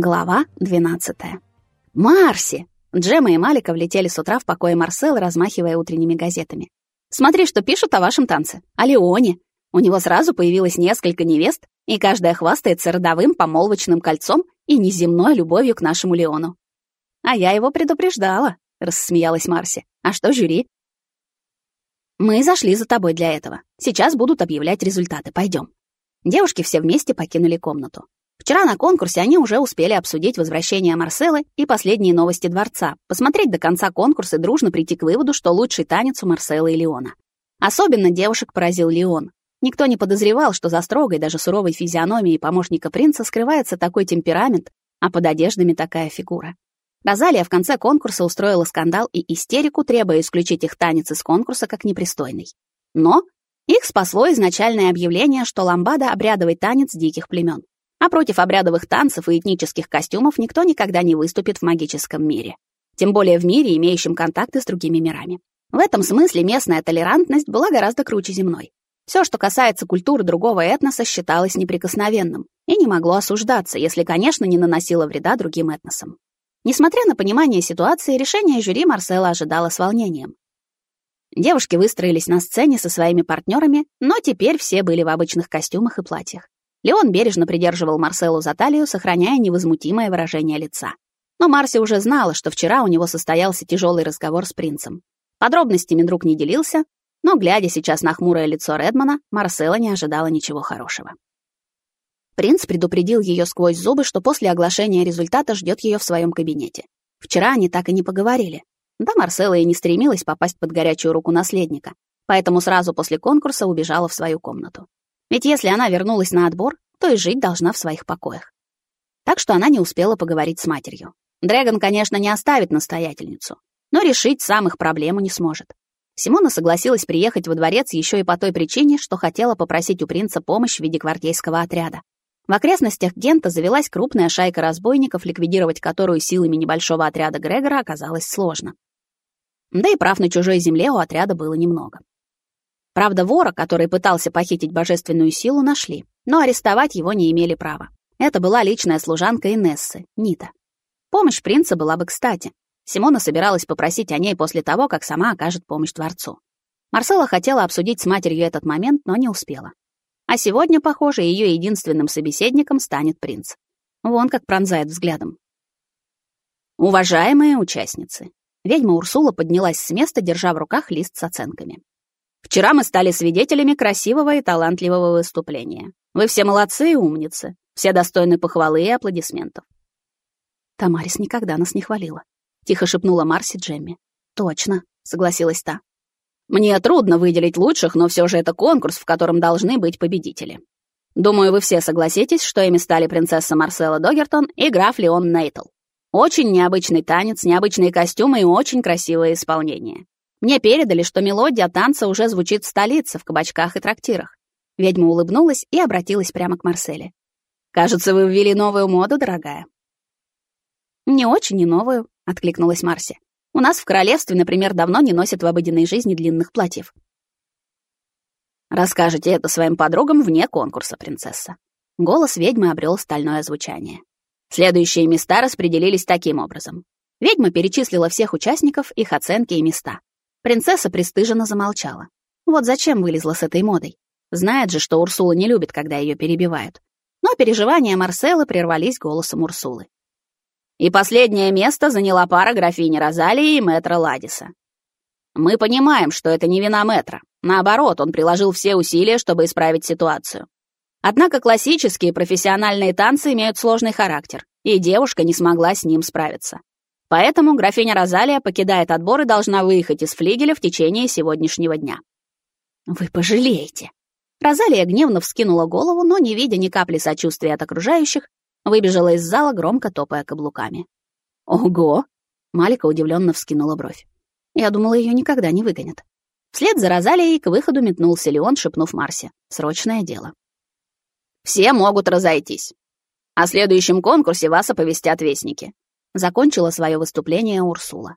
Глава 12. Марси! Джема и Малика влетели с утра в покое Марселы, размахивая утренними газетами. Смотри, что пишут о вашем танце. О Леоне. У него сразу появилось несколько невест, и каждая хвастается родовым помолвочным кольцом и неземной любовью к нашему Леону. А я его предупреждала, рассмеялась Марси. А что жюри? Мы зашли за тобой для этого. Сейчас будут объявлять результаты. Пойдем. Девушки все вместе покинули комнату. Вчера на конкурсе они уже успели обсудить возвращение Марселы и последние новости дворца, посмотреть до конца конкурса и дружно прийти к выводу, что лучший танец у Марселы и Леона. Особенно девушек поразил Леон. Никто не подозревал, что за строгой, даже суровой физиономией помощника принца скрывается такой темперамент, а под одеждами такая фигура. Розалия в конце конкурса устроила скандал и истерику, требуя исключить их танец из конкурса как непристойный. Но их спасло изначальное объявление, что ламбада — обрядовый танец диких племен а против обрядовых танцев и этнических костюмов никто никогда не выступит в магическом мире. Тем более в мире, имеющем контакты с другими мирами. В этом смысле местная толерантность была гораздо круче земной. Все, что касается культуры другого этноса, считалось неприкосновенным и не могло осуждаться, если, конечно, не наносило вреда другим этносам. Несмотря на понимание ситуации, решение жюри Марсела ожидало с волнением. Девушки выстроились на сцене со своими партнерами, но теперь все были в обычных костюмах и платьях. Леон бережно придерживал Марселу за талию, сохраняя невозмутимое выражение лица. Но Марси уже знала, что вчера у него состоялся тяжелый разговор с принцем. Подробностями друг не делился, но, глядя сейчас на хмурое лицо Редмана, Марсела не ожидала ничего хорошего. Принц предупредил ее сквозь зубы, что после оглашения результата ждет ее в своем кабинете. Вчера они так и не поговорили. Да, Марсела и не стремилась попасть под горячую руку наследника, поэтому сразу после конкурса убежала в свою комнату. Ведь если она вернулась на отбор, то и жить должна в своих покоях. Так что она не успела поговорить с матерью. Дрэгон, конечно, не оставит настоятельницу, но решить самых проблему не сможет. Симона согласилась приехать во дворец еще и по той причине, что хотела попросить у принца помощь в виде гвардейского отряда. В окрестностях Гента завелась крупная шайка разбойников, ликвидировать которую силами небольшого отряда Грегора оказалось сложно. Да и прав на чужой земле у отряда было немного. Правда, вора, который пытался похитить божественную силу, нашли, но арестовать его не имели права. Это была личная служанка Инессы, Нита. Помощь принца была бы кстати. Симона собиралась попросить о ней после того, как сама окажет помощь дворцу. Марсела хотела обсудить с матерью этот момент, но не успела. А сегодня, похоже, ее единственным собеседником станет принц. Вон как пронзает взглядом. Уважаемые участницы. Ведьма Урсула поднялась с места, держа в руках лист с оценками. Вчера мы стали свидетелями красивого и талантливого выступления. Вы все молодцы и умницы. Все достойны похвалы и аплодисментов. Тамарис никогда нас не хвалила. Тихо шепнула Марси Джемми. Точно, согласилась та. Мне трудно выделить лучших, но все же это конкурс, в котором должны быть победители. Думаю, вы все согласитесь, что ими стали принцесса Марсела Догертон и граф Леон Нейтл. Очень необычный танец, необычные костюмы и очень красивое исполнение. Мне передали, что мелодия танца уже звучит в столице, в кабачках и трактирах. Ведьма улыбнулась и обратилась прямо к Марселе. «Кажется, вы ввели новую моду, дорогая». «Не очень не новую», — откликнулась Марси. «У нас в королевстве, например, давно не носят в обыденной жизни длинных платьев». «Расскажите это своим подругам вне конкурса, принцесса». Голос ведьмы обрел стальное звучание. Следующие места распределились таким образом. Ведьма перечислила всех участников, их оценки и места. Принцесса пристыженно замолчала. Вот зачем вылезла с этой модой? Знает же, что Урсула не любит, когда ее перебивают. Но переживания Марселы прервались голосом Урсулы. И последнее место заняла пара графини Розалии и мэтра Ладиса. Мы понимаем, что это не вина мэтра. Наоборот, он приложил все усилия, чтобы исправить ситуацию. Однако классические профессиональные танцы имеют сложный характер, и девушка не смогла с ним справиться. Поэтому графиня Розалия покидает отбор и должна выехать из флигеля в течение сегодняшнего дня. Вы пожалеете. Розалия гневно вскинула голову, но, не видя ни капли сочувствия от окружающих, выбежала из зала, громко топая каблуками. Ого! Малика удивленно вскинула бровь. Я думала, ее никогда не выгонят. Вслед за Розалией к выходу метнулся Леон, шепнув Марсе. Срочное дело. Все могут разойтись. О следующем конкурсе вас оповестят вестники закончила свое выступление Урсула.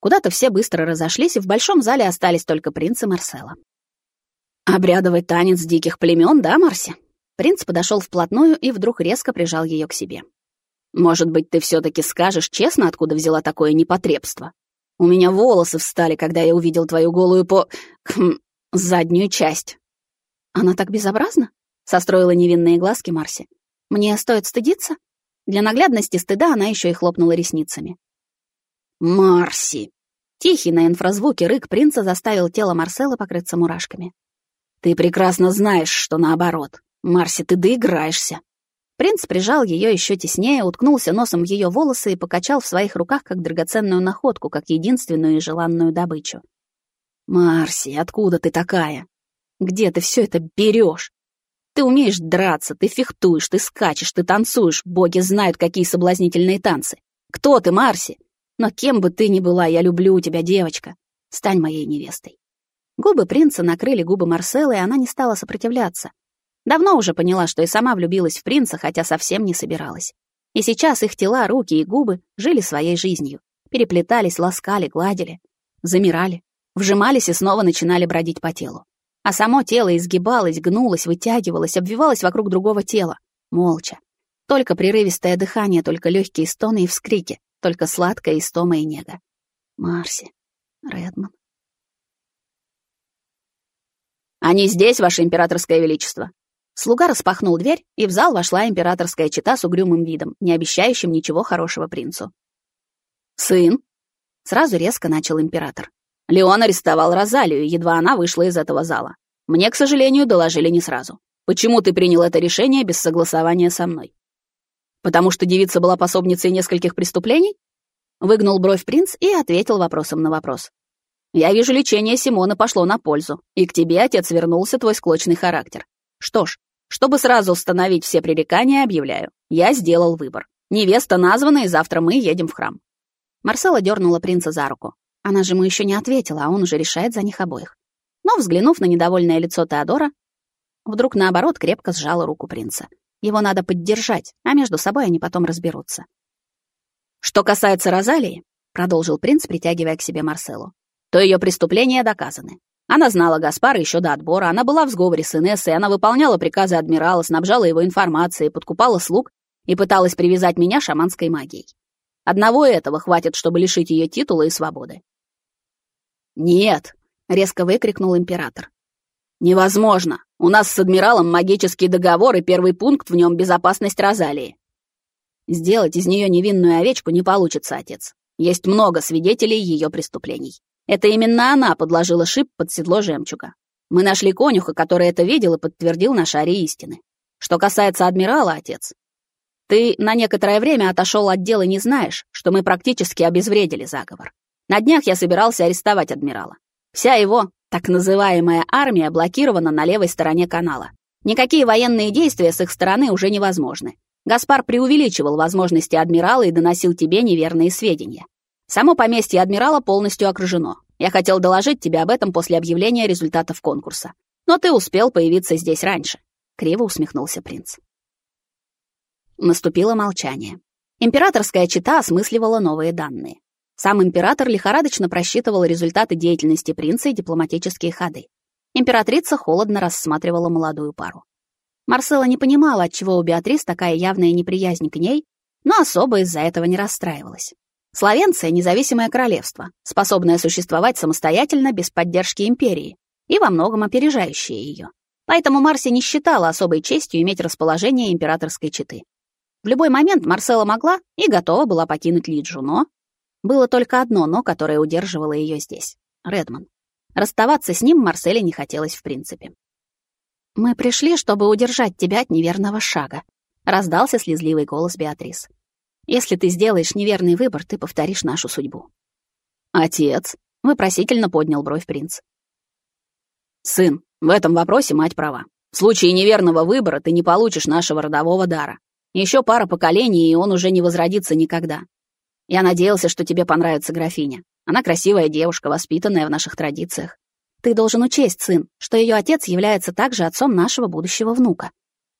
Куда-то все быстро разошлись, и в большом зале остались только принц и Марсела. «Обрядовый танец диких племен, да, Марси?» Принц подошел вплотную и вдруг резко прижал ее к себе. Может быть, ты все-таки скажешь честно, откуда взяла такое непотребство? У меня волосы встали, когда я увидел твою голую по... Хм, заднюю часть. Она так безобразна? Состроила невинные глазки Марси. Мне стоит стыдиться? Для наглядности стыда она еще и хлопнула ресницами. Марси! Тихий на инфразвуке рык принца заставил тело Марсела покрыться мурашками. Ты прекрасно знаешь, что наоборот. Марси, ты доиграешься. Принц прижал ее еще теснее, уткнулся носом в ее волосы и покачал в своих руках как драгоценную находку, как единственную и желанную добычу. «Марси, откуда ты такая? Где ты все это берешь? Ты умеешь драться, ты фехтуешь, ты скачешь, ты танцуешь, боги знают, какие соблазнительные танцы. Кто ты, Марси? Но кем бы ты ни была, я люблю тебя, девочка. Стань моей невестой». Губы принца накрыли губы Марселы, и она не стала сопротивляться. Давно уже поняла, что и сама влюбилась в принца, хотя совсем не собиралась. И сейчас их тела, руки и губы жили своей жизнью. Переплетались, ласкали, гладили, замирали, вжимались и снова начинали бродить по телу. А само тело изгибалось, гнулось, вытягивалось, обвивалось вокруг другого тела. Молча. Только прерывистое дыхание, только легкие стоны и вскрики, только сладкая истома и нега. Марси, Редман. «Они здесь, Ваше Императорское Величество!» Слуга распахнул дверь, и в зал вошла императорская чета с угрюмым видом, не обещающим ничего хорошего принцу. «Сын!» — сразу резко начал император. Леон арестовал Розалию, едва она вышла из этого зала. Мне, к сожалению, доложили не сразу. Почему ты принял это решение без согласования со мной? Потому что девица была пособницей нескольких преступлений? Выгнул бровь принц и ответил вопросом на вопрос. Я вижу, лечение Симона пошло на пользу, и к тебе, отец, вернулся твой склочный характер. Что ж, чтобы сразу установить все пререкания, объявляю. Я сделал выбор. Невеста названа, и завтра мы едем в храм. Марсела дернула принца за руку. Она же ему еще не ответила, а он уже решает за них обоих. Но, взглянув на недовольное лицо Теодора, вдруг наоборот крепко сжала руку принца. Его надо поддержать, а между собой они потом разберутся. «Что касается Розалии», — продолжил принц, притягивая к себе Марселу, то ее преступления доказаны. Она знала Гаспара еще до отбора, она была в сговоре с Инессой, она выполняла приказы адмирала, снабжала его информацией, подкупала слуг и пыталась привязать меня шаманской магией. Одного этого хватит, чтобы лишить ее титула и свободы. «Нет!» — резко выкрикнул император. «Невозможно! У нас с адмиралом магический договор, и первый пункт в нем — безопасность Розалии. Сделать из нее невинную овечку не получится, отец. Есть много свидетелей ее преступлений. Это именно она подложила шип под седло жемчуга. Мы нашли конюха, который это видел и подтвердил на шаре истины. Что касается адмирала, отец, ты на некоторое время отошел от дела и не знаешь, что мы практически обезвредили заговор. На днях я собирался арестовать адмирала. Вся его так называемая армия блокирована на левой стороне канала. Никакие военные действия с их стороны уже невозможны. Гаспар преувеличивал возможности адмирала и доносил тебе неверные сведения. Само поместье адмирала полностью окружено. Я хотел доложить тебе об этом после объявления результатов конкурса. Но ты успел появиться здесь раньше. Криво усмехнулся принц. Наступило молчание. Императорская чита осмысливала новые данные. Сам император лихорадочно просчитывал результаты деятельности принца и дипломатические ходы. Императрица холодно рассматривала молодую пару. Марсела не понимала, отчего у Беатрис такая явная неприязнь к ней, но особо из-за этого не расстраивалась. Словенция — независимое королевство, способное существовать самостоятельно без поддержки империи и во многом опережающее ее. Поэтому Марси не считала особой честью иметь расположение императорской четы. В любой момент Марсела могла и готова была покинуть Лиджу, но... Было только одно «но», которое удерживало ее здесь — Редман. Расставаться с ним Марселе не хотелось в принципе. «Мы пришли, чтобы удержать тебя от неверного шага», — раздался слезливый голос Беатрис. Если ты сделаешь неверный выбор, ты повторишь нашу судьбу. Отец, вопросительно поднял бровь принц. Сын, в этом вопросе мать права. В случае неверного выбора ты не получишь нашего родового дара. Еще пара поколений, и он уже не возродится никогда. Я надеялся, что тебе понравится графиня. Она красивая девушка, воспитанная в наших традициях. Ты должен учесть, сын, что ее отец является также отцом нашего будущего внука.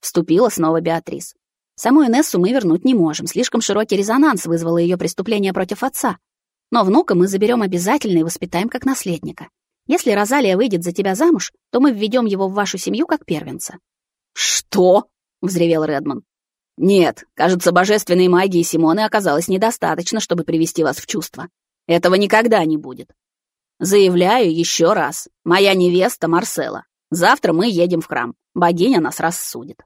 Вступила снова Беатрис. Саму Инессу мы вернуть не можем, слишком широкий резонанс вызвало ее преступление против отца. Но внука мы заберем обязательно и воспитаем как наследника. Если Розалия выйдет за тебя замуж, то мы введем его в вашу семью как первенца». «Что?» — взревел Редман. Нет, кажется, божественной магии Симоны оказалось недостаточно, чтобы привести вас в чувство. Этого никогда не будет. Заявляю еще раз. Моя невеста Марсела. Завтра мы едем в храм. Богиня нас рассудит.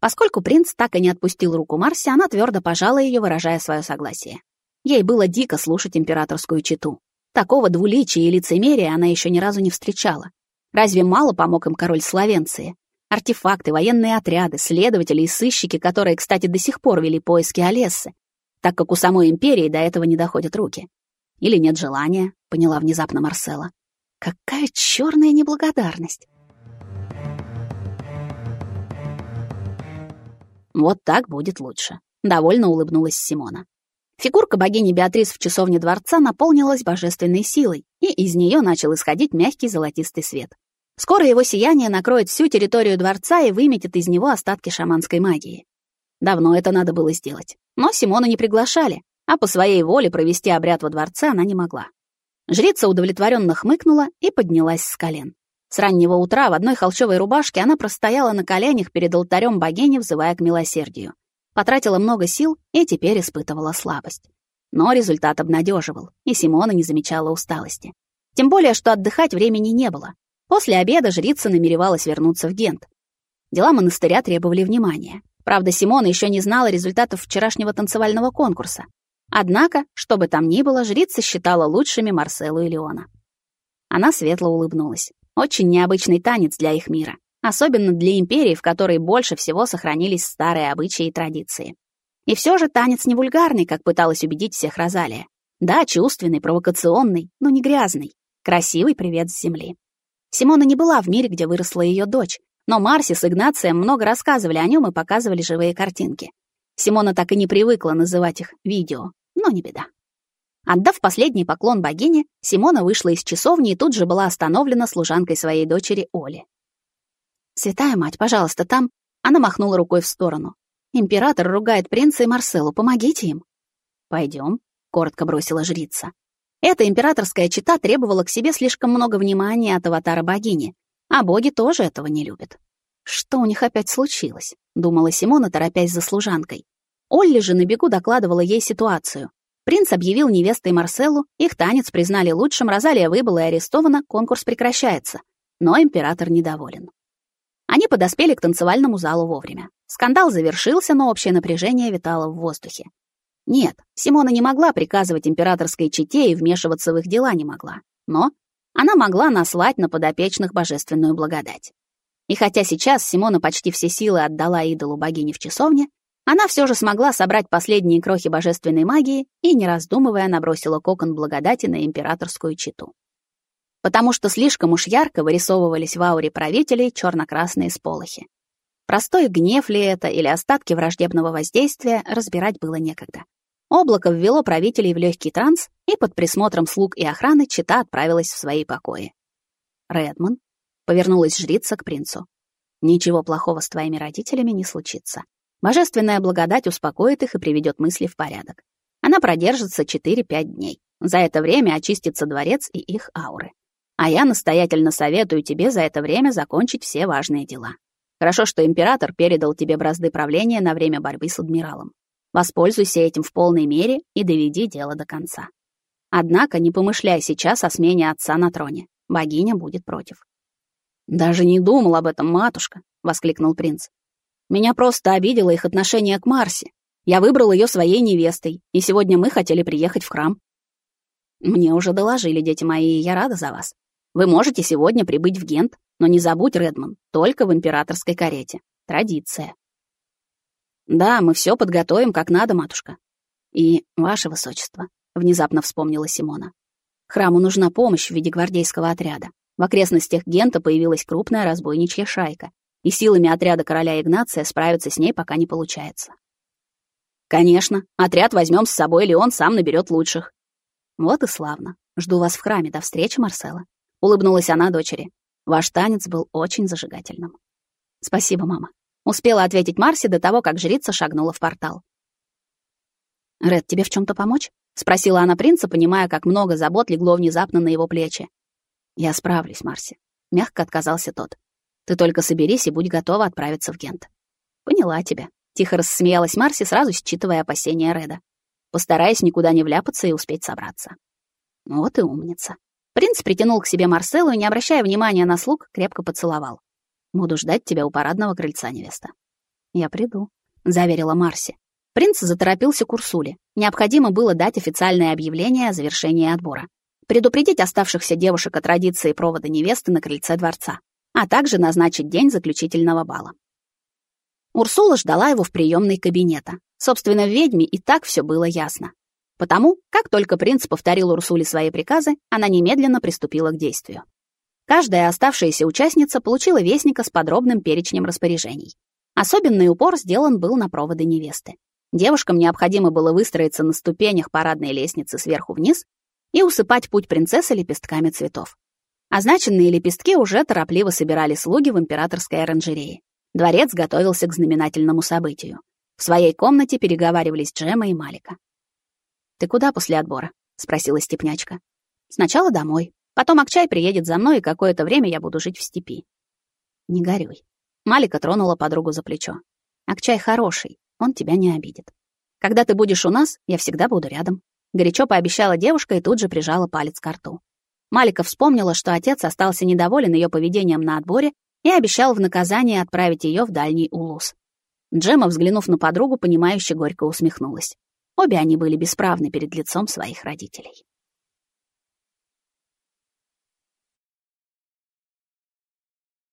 Поскольку принц так и не отпустил руку Марси, она твердо пожала ее, выражая свое согласие. Ей было дико слушать императорскую читу. Такого двуличия и лицемерия она еще ни разу не встречала. Разве мало помог им король Словенции? Артефакты, военные отряды, следователи и сыщики, которые, кстати, до сих пор вели поиски Олессы, так как у самой империи до этого не доходят руки. Или нет желания, поняла внезапно Марсела. Какая черная неблагодарность! Вот так будет лучше. Довольно улыбнулась Симона. Фигурка богини Беатрис в часовне дворца наполнилась божественной силой, и из нее начал исходить мягкий золотистый свет. Скоро его сияние накроет всю территорию дворца и выметит из него остатки шаманской магии. Давно это надо было сделать. Но Симону не приглашали, а по своей воле провести обряд во дворце она не могла. Жрица удовлетворенно хмыкнула и поднялась с колен. С раннего утра в одной холщовой рубашке она простояла на коленях перед алтарем богини, взывая к милосердию. Потратила много сил и теперь испытывала слабость. Но результат обнадеживал, и Симона не замечала усталости. Тем более, что отдыхать времени не было. После обеда жрица намеревалась вернуться в Гент. Дела монастыря требовали внимания. Правда, Симона еще не знала результатов вчерашнего танцевального конкурса. Однако, что бы там ни было, жрица считала лучшими Марселу и Леона. Она светло улыбнулась. Очень необычный танец для их мира, особенно для империи, в которой больше всего сохранились старые обычаи и традиции. И все же танец не вульгарный, как пыталась убедить всех Розалия. Да, чувственный, провокационный, но не грязный. Красивый привет с земли. Симона не была в мире, где выросла ее дочь, но Марси с Игнацием много рассказывали о нем и показывали живые картинки. Симона так и не привыкла называть их видео, но не беда. Отдав последний поклон богине, Симона вышла из часовни и тут же была остановлена служанкой своей дочери Оли. «Святая мать, пожалуйста, там...» Она махнула рукой в сторону. «Император ругает принца и Марселу, помогите им». «Пойдем», — коротко бросила жрица. Эта императорская чита требовала к себе слишком много внимания от аватара богини, а боги тоже этого не любят. «Что у них опять случилось?» — думала Симона, торопясь за служанкой. Олли же на бегу докладывала ей ситуацию. Принц объявил невестой Марселу, их танец признали лучшим, Розалия выбыла и арестована, конкурс прекращается. Но император недоволен. Они подоспели к танцевальному залу вовремя. Скандал завершился, но общее напряжение витало в воздухе. Нет, Симона не могла приказывать императорской чете и вмешиваться в их дела не могла. Но она могла наслать на подопечных божественную благодать. И хотя сейчас Симона почти все силы отдала идолу богини в часовне, она все же смогла собрать последние крохи божественной магии и, не раздумывая, набросила кокон благодати на императорскую читу. Потому что слишком уж ярко вырисовывались в ауре правителей черно-красные сполохи. Простой гнев ли это или остатки враждебного воздействия разбирать было некогда. Облако ввело правителей в легкий транс, и под присмотром слуг и охраны чита отправилась в свои покои. «Редмон», — повернулась жрица к принцу, — «ничего плохого с твоими родителями не случится. Божественная благодать успокоит их и приведет мысли в порядок. Она продержится 4-5 дней. За это время очистится дворец и их ауры. А я настоятельно советую тебе за это время закончить все важные дела. Хорошо, что император передал тебе бразды правления на время борьбы с адмиралом. Воспользуйся этим в полной мере и доведи дело до конца. Однако не помышляй сейчас о смене отца на троне. Богиня будет против. «Даже не думал об этом, матушка», — воскликнул принц. Меня просто обидело их отношение к Марсе. Я выбрал ее своей невестой, и сегодня мы хотели приехать в храм. Мне уже доложили, дети мои, и я рада за вас. Вы можете сегодня прибыть в Гент, но не забудь, Редман, только в императорской карете. Традиция. Да, мы все подготовим как надо, матушка. И, ваше высочество, внезапно вспомнила Симона. Храму нужна помощь в виде гвардейского отряда. В окрестностях Гента появилась крупная разбойничья шайка, и силами отряда короля Игнация справиться с ней пока не получается. Конечно, отряд возьмем с собой, или он сам наберет лучших. Вот и славно. Жду вас в храме. До встречи, Марсела. Улыбнулась она дочери. Ваш танец был очень зажигательным. Спасибо, мама. Успела ответить Марси до того, как жрица шагнула в портал. Ред, тебе в чем то помочь? спросила она принца, понимая, как много забот легло внезапно на его плечи. Я справлюсь, Марси, мягко отказался тот. Ты только соберись и будь готова отправиться в Гент. Поняла тебя. Тихо рассмеялась Марси, сразу считывая опасения Реда. Постараясь никуда не вляпаться и успеть собраться. Вот и умница. Принц притянул к себе Марселу и, не обращая внимания на слуг, крепко поцеловал. «Буду ждать тебя у парадного крыльца, невеста». «Я приду», — заверила Марси. Принц заторопился к Урсуле. Необходимо было дать официальное объявление о завершении отбора. Предупредить оставшихся девушек о традиции провода невесты на крыльце дворца, а также назначить день заключительного бала. Урсула ждала его в приемной кабинета. Собственно, в ведьме и так все было ясно. Потому, как только принц повторил Урсуле свои приказы, она немедленно приступила к действию. Каждая оставшаяся участница получила вестника с подробным перечнем распоряжений. Особенный упор сделан был на проводы невесты. Девушкам необходимо было выстроиться на ступенях парадной лестницы сверху вниз и усыпать путь принцессы лепестками цветов. Означенные лепестки уже торопливо собирали слуги в императорской оранжерее. Дворец готовился к знаменательному событию. В своей комнате переговаривались Джема и Малика. «Ты куда после отбора?» — спросила степнячка. «Сначала домой. Потом Акчай приедет за мной, и какое-то время я буду жить в степи». «Не горюй». Малика тронула подругу за плечо. «Акчай хороший, он тебя не обидит. Когда ты будешь у нас, я всегда буду рядом. Горячо пообещала девушка и тут же прижала палец к рту. Малика вспомнила, что отец остался недоволен ее поведением на отборе и обещал в наказание отправить ее в дальний улус. Джема, взглянув на подругу, понимающе горько усмехнулась. Обе они были бесправны перед лицом своих родителей.